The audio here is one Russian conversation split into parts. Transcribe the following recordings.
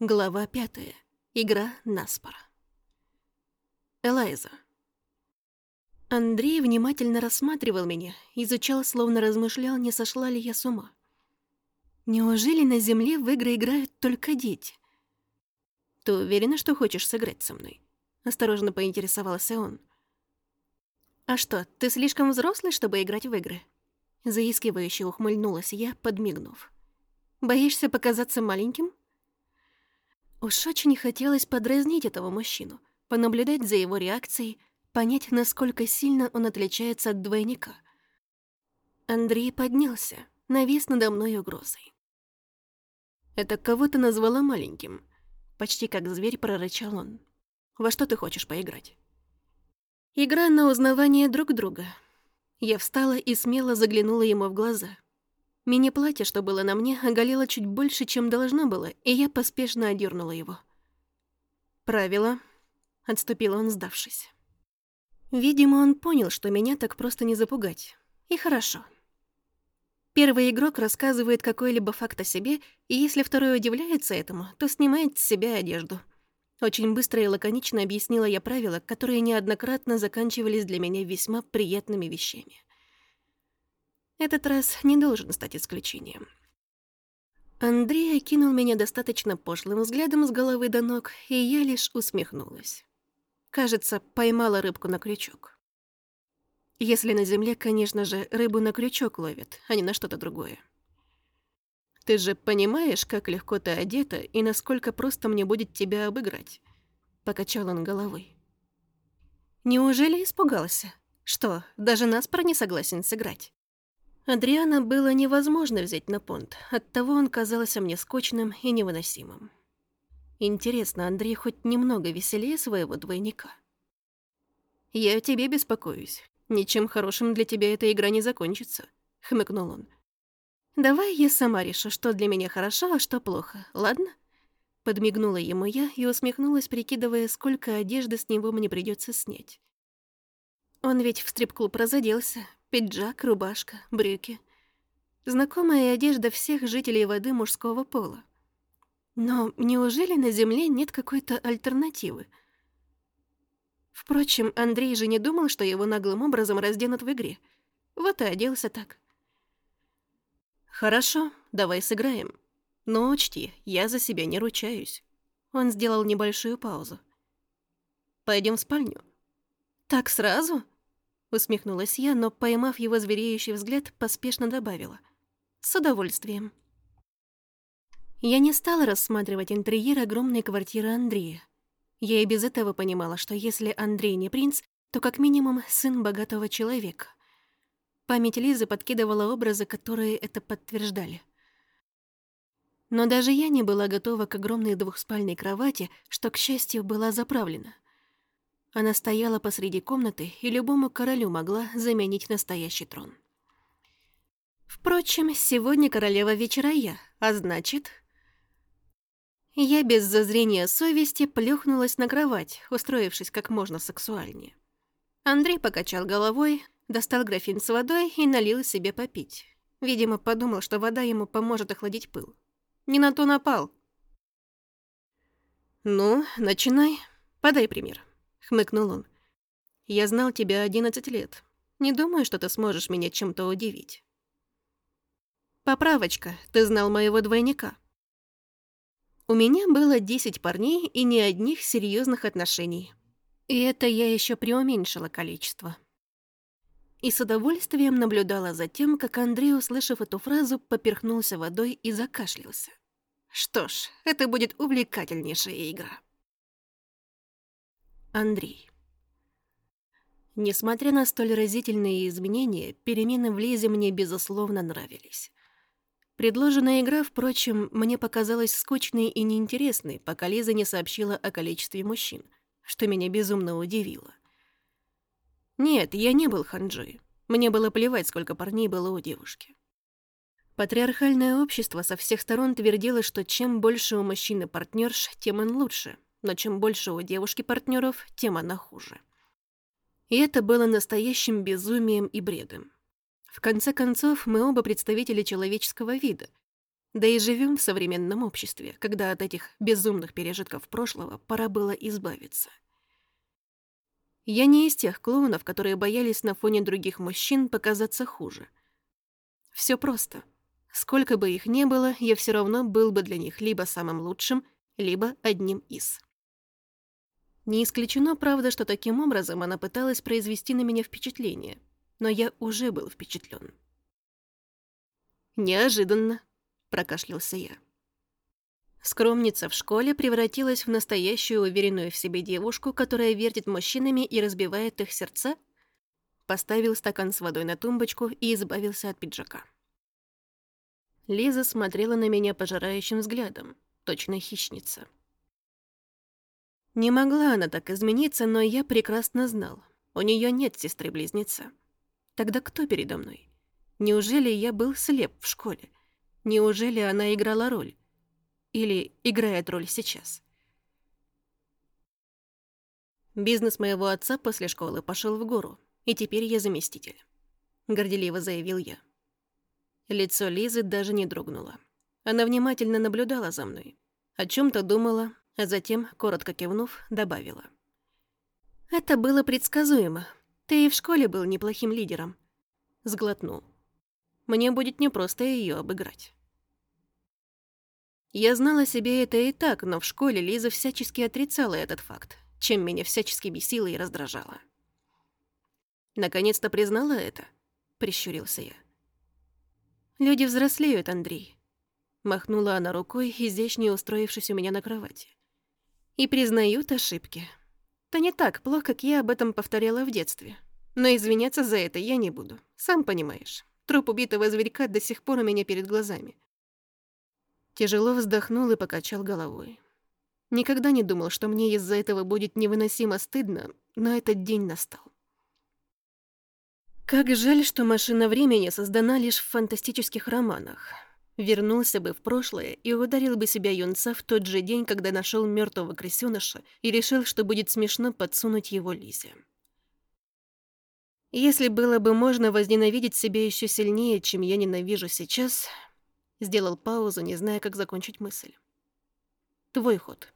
Глава пятая. Игра Наспор. Элайза. Андрей внимательно рассматривал меня, изучал, словно размышлял, не сошла ли я с ума. Неужели на Земле в игры играют только дети? Ты уверена, что хочешь сыграть со мной? Осторожно поинтересовался он. А что, ты слишком взрослый, чтобы играть в игры? Заискивающе ухмыльнулась я, подмигнув. Боишься показаться маленьким? Уж очень хотелось подразнить этого мужчину, понаблюдать за его реакцией, понять, насколько сильно он отличается от двойника. Андрей поднялся, навис надо мной угрозой. «Это кого ты назвала маленьким?» Почти как зверь прорычал он. «Во что ты хочешь поиграть?» Игра на узнавание друг друга. Я встала и смело заглянула ему в глаза — Мини-платье, что было на мне, оголело чуть больше, чем должно было, и я поспешно одернула его. «Правило», — отступил он, сдавшись. Видимо, он понял, что меня так просто не запугать. И хорошо. Первый игрок рассказывает какой-либо факт о себе, и если второй удивляется этому, то снимает с себя одежду. Очень быстро и лаконично объяснила я правила, которые неоднократно заканчивались для меня весьма приятными вещами. Этот раз не должен стать исключением. Андрей окинул меня достаточно пошлым взглядом с головы до ног, и я лишь усмехнулась. Кажется, поймала рыбку на крючок. Если на земле, конечно же, рыбу на крючок ловят, а не на что-то другое. Ты же понимаешь, как легко ты одета и насколько просто мне будет тебя обыграть? Покачал он головой. Неужели испугался? Что, даже наспор не согласен сыграть? Адриана было невозможно взять на понт, оттого он казался мне скучным и невыносимым. Интересно, Андрей хоть немного веселее своего двойника? «Я о тебе беспокоюсь. Ничем хорошим для тебя эта игра не закончится», — хмыкнул он. «Давай я сама решу, что для меня хорошо, а что плохо, ладно?» Подмигнула ему я и усмехнулась, прикидывая, сколько одежды с него мне придется снять. Он ведь в стрип-клуб разоделся, Пиджак, рубашка, брюки. Знакомая одежда всех жителей воды мужского пола. Но неужели на Земле нет какой-то альтернативы? Впрочем, Андрей же не думал, что его наглым образом разденут в игре. Вот и оделся так. «Хорошо, давай сыграем. Но учти, я за себя не ручаюсь». Он сделал небольшую паузу. Пойдем в спальню». «Так сразу?» Усмехнулась я, но, поймав его звереющий взгляд, поспешно добавила. «С удовольствием». Я не стала рассматривать интерьер огромной квартиры Андрея. Я и без этого понимала, что если Андрей не принц, то как минимум сын богатого человека. Память Лизы подкидывала образы, которые это подтверждали. Но даже я не была готова к огромной двухспальной кровати, что, к счастью, была заправлена — она стояла посреди комнаты и любому королю могла заменить настоящий трон. Впрочем, сегодня королева вечера я, а значит... Я без зазрения совести плюхнулась на кровать, устроившись как можно сексуальнее. Андрей покачал головой, достал графин с водой и налил себе попить. Видимо, подумал, что вода ему поможет охладить пыл. Не на то напал. «Ну, начинай. Подай пример» хмыкнул он. «Я знал тебя одиннадцать лет. Не думаю, что ты сможешь меня чем-то удивить». «Поправочка, ты знал моего двойника». У меня было десять парней и ни одних серьезных отношений. И это я еще преуменьшила количество. И с удовольствием наблюдала за тем, как Андрей, услышав эту фразу, поперхнулся водой и закашлялся. Что ж, это будет увлекательнейшая игра. Андрей. Несмотря на столь разительные изменения, перемены в Лизе мне, безусловно, нравились. Предложенная игра, впрочем, мне показалась скучной и неинтересной, пока Лиза не сообщила о количестве мужчин, что меня безумно удивило. Нет, я не был ханджой. Мне было плевать, сколько парней было у девушки. Патриархальное общество со всех сторон твердило, что чем больше у мужчины партнерш, тем он лучше — но чем больше у девушки партнеров, тем она хуже. И это было настоящим безумием и бредом. В конце концов, мы оба представители человеческого вида. Да и живем в современном обществе, когда от этих безумных пережитков прошлого пора было избавиться. Я не из тех клоунов, которые боялись на фоне других мужчин показаться хуже. Все просто. Сколько бы их ни было, я все равно был бы для них либо самым лучшим, либо одним из. Не исключено, правда, что таким образом она пыталась произвести на меня впечатление, но я уже был впечатлен. «Неожиданно», — прокашлялся я. Скромница в школе превратилась в настоящую уверенную в себе девушку, которая вертит мужчинами и разбивает их сердца? Поставил стакан с водой на тумбочку и избавился от пиджака. Лиза смотрела на меня пожирающим взглядом, точно хищница. Не могла она так измениться, но я прекрасно знал. У нее нет сестры-близнеца. Тогда кто передо мной? Неужели я был слеп в школе? Неужели она играла роль? Или играет роль сейчас? Бизнес моего отца после школы пошел в гору, и теперь я заместитель. Горделиво заявил я. Лицо Лизы даже не дрогнуло. Она внимательно наблюдала за мной. О чем то думала, а затем, коротко кивнув, добавила. «Это было предсказуемо. Ты и в школе был неплохим лидером». Сглотнул. «Мне будет непросто ее обыграть». Я знала себе это и так, но в школе Лиза всячески отрицала этот факт, чем меня всячески бесило и раздражало. «Наконец-то признала это?» — прищурился я. «Люди взрослеют, Андрей», — махнула она рукой, изящнее устроившись у меня на кровати. «И признают ошибки. То не так плохо, как я об этом повторяла в детстве. Но извиняться за это я не буду, сам понимаешь. Труп убитого зверька до сих пор у меня перед глазами». Тяжело вздохнул и покачал головой. Никогда не думал, что мне из-за этого будет невыносимо стыдно, но этот день настал. Как жаль, что машина времени создана лишь в фантастических романах. Вернулся бы в прошлое и ударил бы себя юнца в тот же день, когда нашел мертвого крысёныша и решил, что будет смешно подсунуть его Лизе. Если было бы можно возненавидеть себя еще сильнее, чем я ненавижу сейчас, сделал паузу, не зная, как закончить мысль. Твой ход.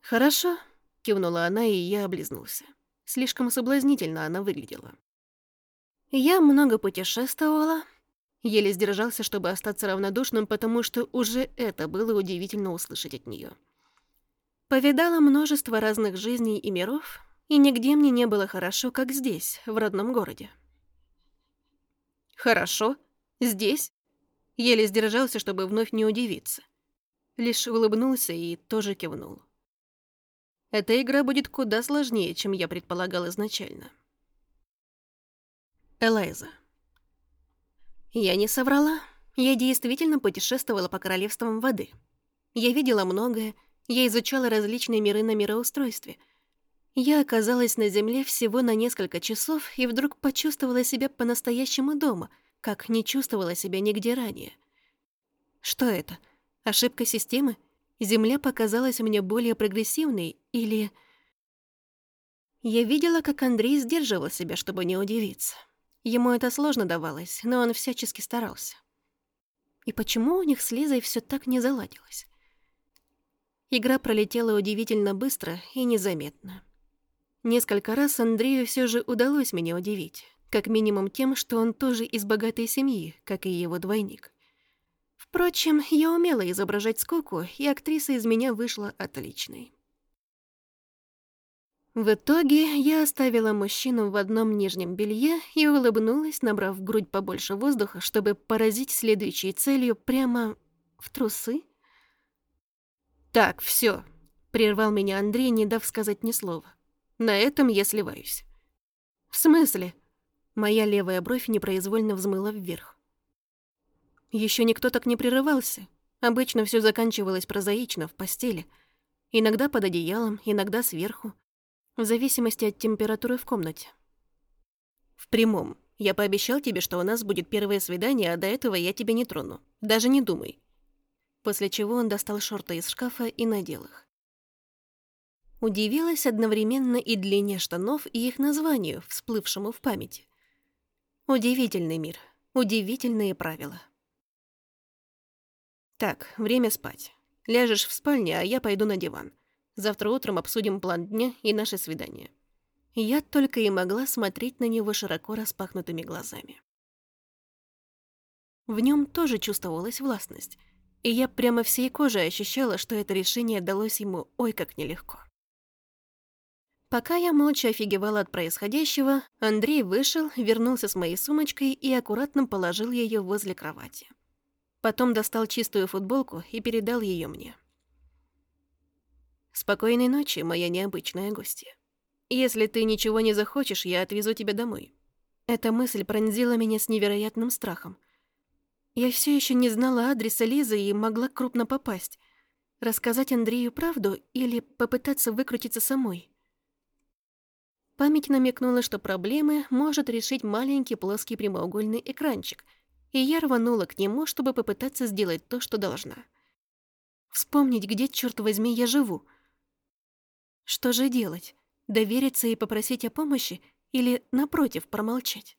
Хорошо, кивнула она, и я облизнулся. Слишком соблазнительно она выглядела. Я много путешествовала. Еле сдержался, чтобы остаться равнодушным, потому что уже это было удивительно услышать от нее. Повидала множество разных жизней и миров, и нигде мне не было хорошо, как здесь, в родном городе. «Хорошо? Здесь?» Еле сдержался, чтобы вновь не удивиться. Лишь улыбнулся и тоже кивнул. Эта игра будет куда сложнее, чем я предполагал изначально. Элайза. Я не соврала. Я действительно путешествовала по королевствам воды. Я видела многое, я изучала различные миры на мироустройстве. Я оказалась на Земле всего на несколько часов и вдруг почувствовала себя по-настоящему дома, как не чувствовала себя нигде ранее. Что это? Ошибка системы? Земля показалась мне более прогрессивной или... Я видела, как Андрей сдерживал себя, чтобы не удивиться. Ему это сложно давалось, но он всячески старался. И почему у них с Лизой все так не заладилось? Игра пролетела удивительно быстро и незаметно. Несколько раз Андрею все же удалось меня удивить, как минимум тем, что он тоже из богатой семьи, как и его двойник. Впрочем, я умела изображать скуку, и актриса из меня вышла отличной. В итоге я оставила мужчину в одном нижнем белье и улыбнулась, набрав в грудь побольше воздуха, чтобы поразить следующей целью прямо в трусы. «Так, все, прервал меня Андрей, не дав сказать ни слова. «На этом я сливаюсь». «В смысле?» Моя левая бровь непроизвольно взмыла вверх. Еще никто так не прерывался. Обычно все заканчивалось прозаично, в постели. Иногда под одеялом, иногда сверху. В зависимости от температуры в комнате. В прямом. Я пообещал тебе, что у нас будет первое свидание, а до этого я тебя не трону. Даже не думай. После чего он достал шорты из шкафа и надел их. Удивилась одновременно и длине штанов, и их названию, всплывшему в памяти. Удивительный мир, удивительные правила. Так, время спать. Ляжешь в спальне, а я пойду на диван. Завтра утром обсудим план дня и наше свидание. Я только и могла смотреть на него широко распахнутыми глазами. В нем тоже чувствовалась властность, и я прямо всей кожей ощущала, что это решение далось ему ой как нелегко. Пока я молча офигевала от происходящего, Андрей вышел, вернулся с моей сумочкой и аккуратно положил ее возле кровати. Потом достал чистую футболку и передал ее мне. «Спокойной ночи, моя необычная гостья. Если ты ничего не захочешь, я отвезу тебя домой». Эта мысль пронзила меня с невероятным страхом. Я все еще не знала адреса Лизы и могла крупно попасть. Рассказать Андрею правду или попытаться выкрутиться самой? Память намекнула, что проблемы может решить маленький плоский прямоугольный экранчик, и я рванула к нему, чтобы попытаться сделать то, что должна. Вспомнить, где, черт возьми, я живу. Что же делать? Довериться и попросить о помощи или, напротив, промолчать?